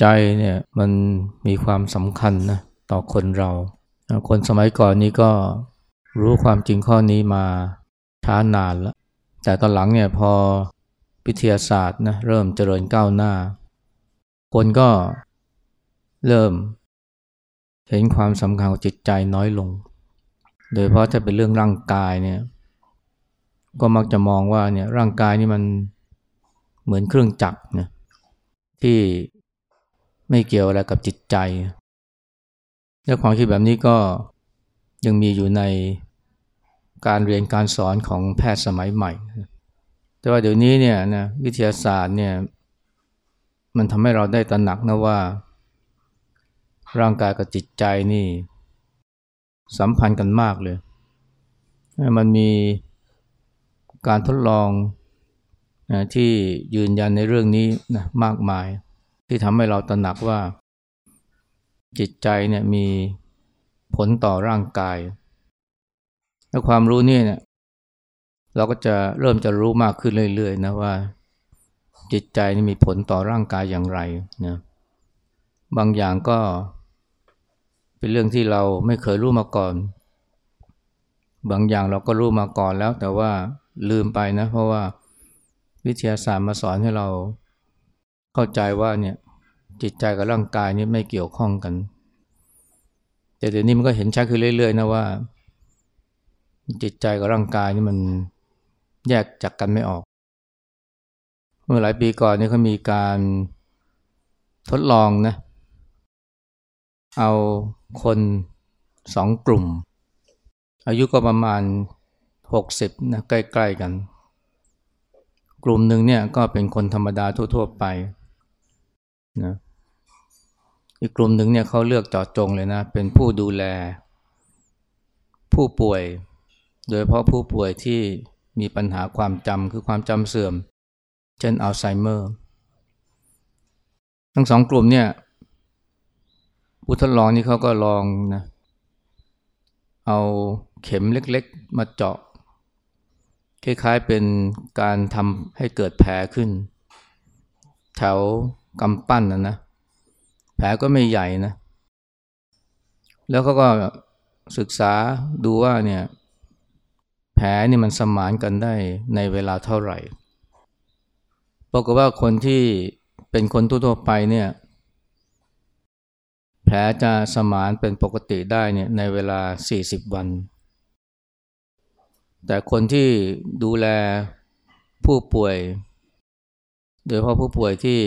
ใจเนี่ยมันมีความสำคัญนะต่อคนเรา คนสมัยก่อนนี้ก็รู้ความจริงข้อนี้มาช้านานแล้ว แต่ตอนหลังเนี่ยพอวิทยาศาสตร์นะเริ่มเจริญก้าวหน้า คนก็เริ่ม เห็นความสำคัญของจิตใจน้อยลง โดยเพราะถ้าเป็นเรื่องร่างกายเนี่ยก็มักจะมองว่าเนี่ยร่างกายนี่มันเหมือนเครื่องจักรนะที่ ไม่เกี่ยวอะไรกับจิตใจ และความคิดแบบนี้ก็ยังมีอยู่ในการเรียนการสอนของแพทย์สมัยใหม่ แต่ว่าเดี๋ยวนี้เนี่ยนะวิทยาศาสตร์เนี่ยมันทำให้เราได้ตระหนักนะว่า ร่างกายกับจิตใจนี่ สัมพันธ์กันมากเลย มันมีการทดลองนะที่ยืนยันในเรื่องนี้นะมากมาย ที่ทำให้เราตระหนักว่า จิตใจเนี่ยมีผลต่อร่างกาย และความรู้นี่เนี่ยเราก็จะเริ่มจะรู้มากขึ้นเรื่อยๆนะว่า จิตใจนี่มีผลต่อร่างกายอย่างไรนะบางอย่างก็เป็นเรื่องที่เราไม่เคยรู้มาก่อน บางอย่างเราก็รู้มาก่อนแล้ว แต่ว่าลืมไปนะ เพราะว่าวิทยาศาสตร์มาสอนให้เรา เข้าใจว่าเนี่ยจิตใจกับร่างกายนี่ไม่เกี่ยวข้องกัน แต่เดี๋ยวนี้มันก็เห็นชัดขึ้นเรื่อยๆนะว่า จิตใจกับร่างกายนี่มันแยกจากกันไม่ออก เมื่อหลายปีก่อนนี่เขามีการทดลองนะ เอาคนสองกลุ่ม อายุก็ประมาณหกสิบนะใกล้ ๆ กัน กลุ่มหนึ่งเนี่ยก็เป็นคนธรรมดาทั่ว ๆ ไป นะอีกกลุ่มหนึ่งเนี่ยเขาเลือกเจาะจงเลยนะ เป็นผู้ดูแล ผู้ป่วย โดยเพราะผู้ป่วยที่มีปัญหาความจำคือความจำเสื่อม เช่นอัลไซเมอร์ ทั้งสองกลุ่มเนี่ยผู้ทดลองนี่เขาก็ลองนะเอาเข็มเล็กๆ มาเจาะ คล้ายๆเป็นการทำให้เกิดแผลขึ้น แถว กำปั้นนะนะแผลก็ไม่ใหญ่นะ แล้วเขาก็ศึกษาดูว่าเนี่ยแผลนี่มันสมานกันได้ในเวลาเท่าไหร่ปรากฏว่าคนที่เป็นคนทั่วๆไปเนี่ยแผลจะสมานเป็นปกติได้เนี่ยในเวลา 40 วัน แต่คนที่ดูแลผู้ป่วย โดยเฉพาะผู้ป่วยที่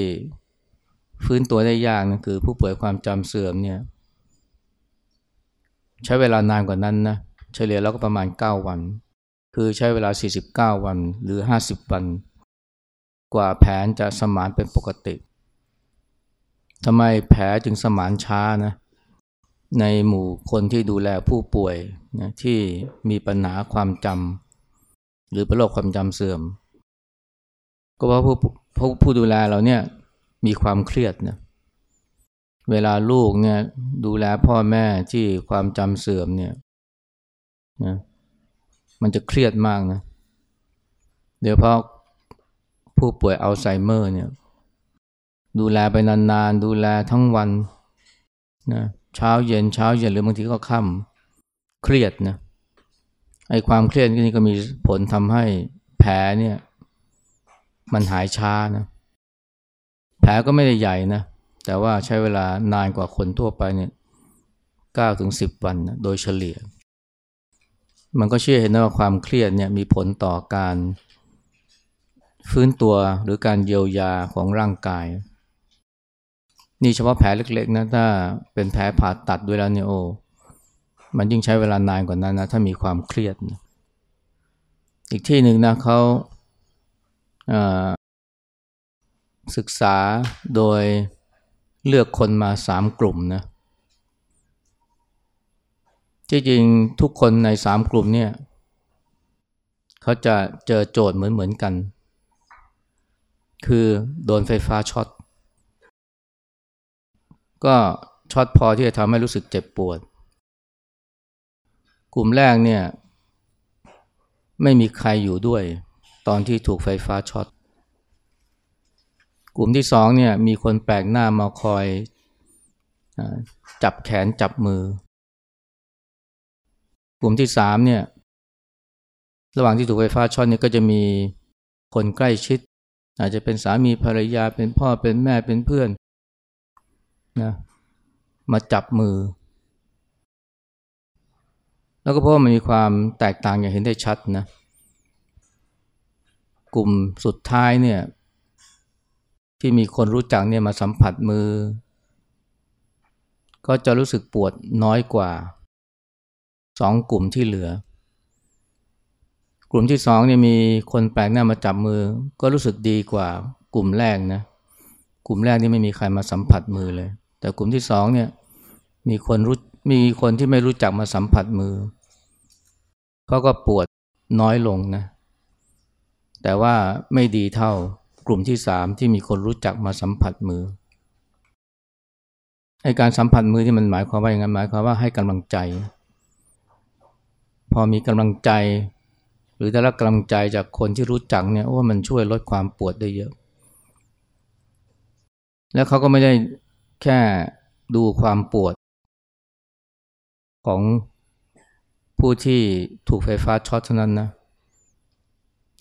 ฟื้นตัวได้ยากนะคือ ผู้ป่วยความจำเสื่อมเนี่ย ใช้เวลานานกว่านั้นนะเฉลี่ยแล้วก็ประมาณ 9 วัน คือใช้เวลา 49 วันหรือ 50 วัน กว่าแผนจะสมานเป็นปกติทำไมแผลจึงสมานช้านะในหมู่คนที่ดูแลผู้ป่วยนะที่มีปัญหาความจำหรือเป็นโรคความจำเสื่อม ก็เพราะผู้ผู้ผู้ดูแลเราเนี่ย มีความเครียดนะเวลาลูกเนี่ยดูแลพ่อแม่ที่ความจำเสื่อมเนี่ยนะมันจะเครียดมากนะเดี๋ยวพราะผู้ป่วยอัลไซเมอร์เนี่ยดูแลไปนานๆ ดูแลทั้งวันนะเช้าเย็นเช้าเย็นหรือบางทีก็ค่ำเครียดนะไอ้ความเครียดนี่ก็มีผลทำให้แผลเนี่ย มันหายช้านะ แผลก็ไม่ได้ใหญ่นะ แต่ว่าใช้เวลานานกว่าคนทั่วไปเนี่ยเก้าถึงสิบวันนะโดยเฉลี่ย มันก็เชื่อเห็นว่าความเครียดเนี่ยมีผลต่อการฟื้นตัวหรือการเยียวยาของร่างกาย นี่เฉพาะแผลเล็กๆนะถ้าเป็นแผลผ่าตัดด้วยแล้วเนี่ยโอ้มันยิ่งใช้เวลานานกว่านั้นนะถ้ามีความเครียดนะอีกที่หนึ่งนะเขา ศึกษาโดยเลือกคนมาสามกลุ่มนะจริงๆทุกคนในสามกลุ่มเนี่ยเขาจะเจอโจทย์เหมือนเหมือนกัน คือโดนไฟฟ้าช็อต ก็ช็อตพอที่จะทำให้รู้สึกเจ็บปวด กลุ่มแรกเนี่ย ไม่มีใครอยู่ด้วย ตอนที่ถูกไฟฟ้าช็อต กลุ่มที่สองเนี่ยมีคนแปลกหน้ามาคอยจับแขนจับมือ กลุ่มที่สามเนี่ยระหว่างที่ถูกไฟฟ้าช็อตเนี่ยก็จะมีคนใกล้ชิด อาจจะเป็นสามีภรรยาเป็นพ่อเป็นแม่เป็นเพื่อนนะมาจับมือ แล้วก็เพราะมันมีความแตกต่างอย่างเห็นได้ชัดนะกลุ่มสุดท้ายเนี่ย ที่มีคนรู้จักเนี่ยมาสัมผัสมือ ก็จะรู้สึกปวดน้อยกว่าสองกลุ่มที่เหลือ กลุ่มที่สองเนี่ยมีคนแปลกหน้ามาจับมือ ก็รู้สึกดีกว่ากลุ่มแรกนะกลุ่มแรกนี่ไม่มีใครมาสัมผัสมือเลย แต่กลุ่มที่สองเนี่ยมีคนรู้มีคนที่ไม่รู้จักมาสัมผัสมือเขาก็ปวดน้อยลงนะ แต่ว่าไม่ดีเท่า กลุ่มที่สามที่มีคนรู้จักมาสัมผัสมือไอการสัมผัสมือที่มันหมายความว่าอย่างไงหมายความว่าให้กำลังใจ พอมีกำลังใจ หรือได้รับกำลังใจจากคนที่รู้จักเนี่ยโอ้มันช่วยลดความปวดได้เยอะ แล้วเขาก็ไม่ได้แค่ดูความปวด ของผู้ที่ถูกไฟฟ้าช็อตเท่านั้นนะ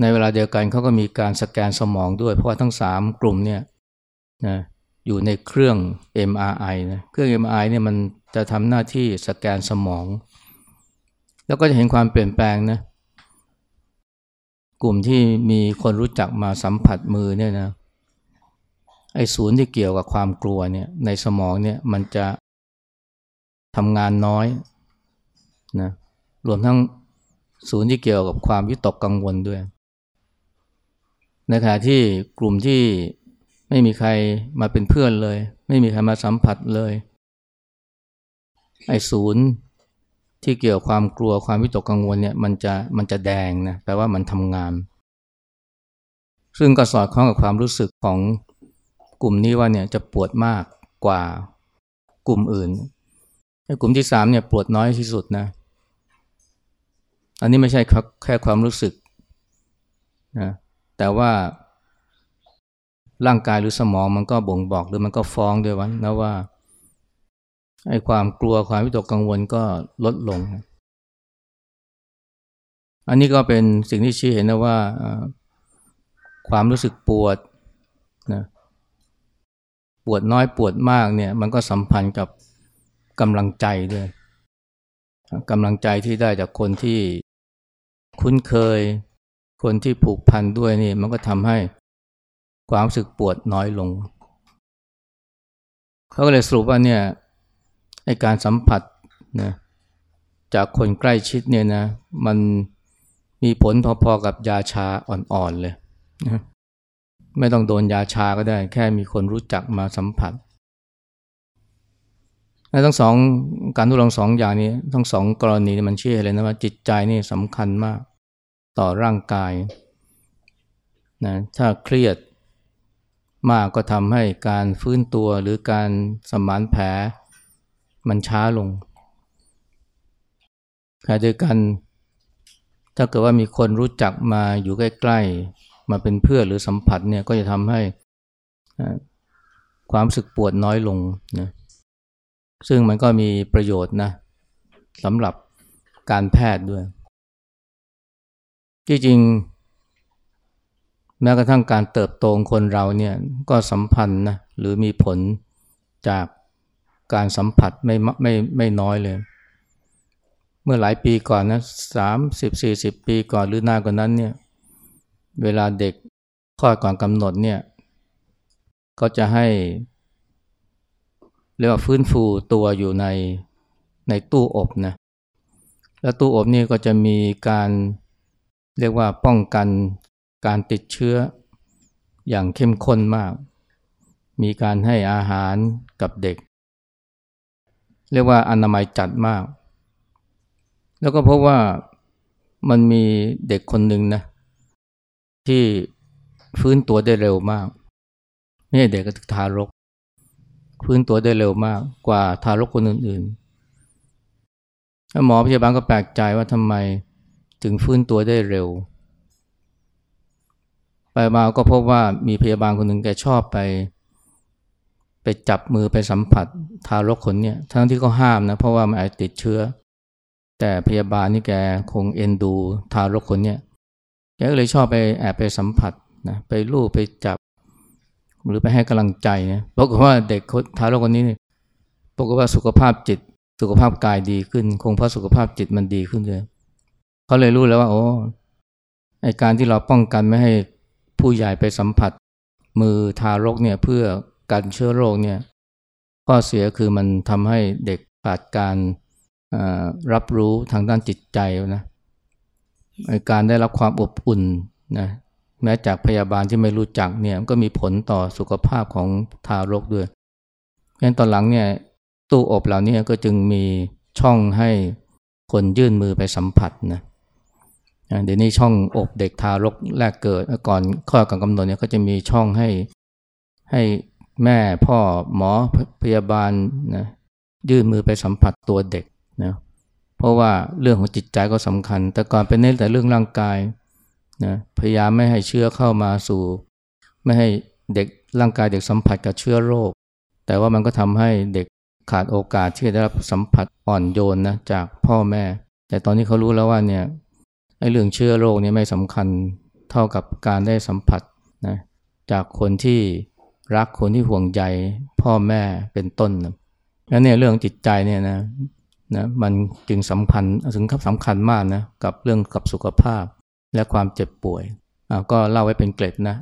ในเวลาเดียวกันเขาก็มีการสแกนสมองด้วย เพราะว่าทั้งสามกลุ่มเนี่ยนะอยู่ในเครื่อง MRI นะเครื่อง MRI เนี่ยมันจะทำหน้าที่สแกนสมอง แล้วก็จะเห็นความเปลี่ยนแปลงนะกลุ่มที่มีคนรู้จักมาสัมผัสมือเนี่ยนะไอ้ศูนย์ที่เกี่ยวกับความกลัวเนี่ยในสมองเนี่ยมันจะทำงานน้อยนะรวมทั้งศูนย์ที่เกี่ยวกับความวิตกกังวลด้วย ในขณะที่กลุ่มที่ไม่มีใครมาเป็นเพื่อนเลย ไม่มีใครมาสัมผัสเลย ไอ้ศูนย์ที่เกี่ยวความกลัวความวิตกกังวลเนี่ยมันจะมันจะแดงนะแปลว่ามันทำงาน ซึ่งก็สอดคล้องกับความรู้สึกของกลุ่มนี้ว่าเนี่ยจะปวดมากกว่ากลุ่มอื่นไอ้กลุ่มที่สามเนี่ยปวดน้อยที่สุดนะ อันนี้ไม่ใช่แค่ความรู้สึกนะ แต่ว่าร่างกายหรือสมองมันก็บ่งบอกหรือมันก็ฟ้องด้วยวันนะว่าไอ้ความกลัวความวิตกกังวลก็ลดลง อันนี้ก็เป็นสิ่งที่ชี้เห็นนะว่าความรู้สึกปวดนะปวดน้อยปวดมากเนี่ยมันก็สัมพันธ์กับกำลังใจด้วยกำลังใจที่ได้จากคนที่คุ้นเคย คนที่ผูกพันด้วยนี่มันก็ทำให้ความรู้สึกปวดน้อยลง เขาก็เลยสรุปว่าเนี่ยในการสัมผัสนะจากคนใกล้ชิดเนี่ยนะ มันมีผลพอๆกับยาชาอ่อนๆเลยนะไม่ต้องโดนยาชาก็ได้ แค่มีคนรู้จักมาสัมผัสและทั้งสองการทดลองสองอย่างนี้ทั้งสองกรณีมันเชื่อเลยนะว่าจิตใจนี่สำคัญมาก ต่อร่างกายนะถ้าเครียดมากก็ทำให้การฟื้นตัวหรือการสมานแผลมันช้าลงขณะเดียวกัน ถ้าเกิดว่ามีคนรู้จักมาอยู่ใกล้ๆ มาเป็นเพื่อนหรือสัมผัสเนี่ยก็จะทำให้ความสึกปวดน้อยลงนะซึ่งมันก็มีประโยชน์นะสำหรับการแพทย์ด้วย ที่จริง แม้กระทั่งการเติบโตของคนเราเนี่ยก็สัมพันธ์นะหรือมีผลจากการสัมผัสไม่ไม่ไม่น้อยเลย เมื่อหลายปีก่อนนะสามสิบสี่สิบปีก่อนหรือนานกว่านั้นเนี่ยเวลาเด็กคลอดก่อนกำหนดเนี่ยก็จะให้เรียกว่าฟื้นฟูตัวอยู่ในในตู้อบนะแล้วตู้อบนี่ก็จะมีการ เรียกว่าป้องกันการติดเชื้ออย่างเข้มข้นมาก มีการให้อาหารกับเด็ก เรียกว่าอนามัยจัดมาก แล้วก็พบว่ามันมีเด็กคนหนึ่งนะ ที่ฟื้นตัวได้เร็วมาก ไม่ใช่เด็กก็ทารก ฟื้นตัวได้เร็วมากกว่าทารกคนอื่นๆหมอพยาบาลก็แปลกใจว่าทำไม ถึงฟื้นตัวได้เร็ว ไปมาก็พบว่ามีพยาบาลคนหนึ่งแกชอบไป ไปจับมือไปสัมผัสทารกคนเนี้ยทั้งที่ก็ห้ามนะเพราะว่ามันอาจติดเชื้อ แต่พยาบาลนี่แกคงเอ็นดูทารกคนเนี้ยแกก็เลยชอบไปแอบไปสัมผัสนะไปลูบไปจับ หรือไปให้กำลังใจนะปรากฏว่าเด็กทารกคนนี้เนี่ยปรากฏว่าสุขภาพจิตสุขภาพกายดีขึ้น คงเพราะสุขภาพจิตมันดีขึ้นเลย เขาเลยรู้แล้วว่า โอ้ไอการที่เราป้องกันไม่ให้ผู้ใหญ่ไปสัมผัส มือทารกเนี่ยเพื่อกันเชื้อโรคเนี่ยข้อเสียคือมันทำให้เด็กขาดการรับรู้ทางด้านจิตใจนะการได้รับความอบอุ่นนะแม้จากพยาบาลที่ไม่รู้จักเนี่ยก็มีผลต่อสุขภาพของทารกด้วยงั้นตอนหลังเนี่ยตู้อบเหล่านี้ก็จึงมีช่องให้คนยื่นมือไปสัมผัสนะ เดี๋ยวนี้ช่องอบเด็กทารกแรกเกิดก่อนข้อก่อนกำหนดเนี่ยก็จะมีช่องให้ให้แม่พ่อหมอพยาบาลนะยื่นมือไปสัมผัสตัวเด็กนะเพราะว่าเรื่องของจิตใจก็สำคัญ แต่ก่อนเป็นเน้นแต่เรื่องร่างกายนะพยายามไม่ให้เชื้อเข้ามาสู่ ไม่ให้เด็กร่างกายเด็กสัมผัสกับเชื้อโรค แต่ว่ามันก็ทำให้เด็กขาดโอกาสที่จะได้รับสัมผัสอ่อนโยนนะจากพ่อแม่ แต่ตอนนี้เขารู้แล้วว่าเนี่ย เรื่องเชื้อโรคนี่ไม่สำคัญเท่ากับการได้สัมผัสนะจากคนที่รักคนที่ห่วงใยพ่อแม่เป็นต้นนะแล้วเนี่ยเรื่องจิตใจเนี่ยนะนะมันจึงสัมพันธ์ถึงสำคัญมากนะกับเรื่องกับสุขภาพและความเจ็บป่วยก็เล่าไว้เป็นเกร็ดนะ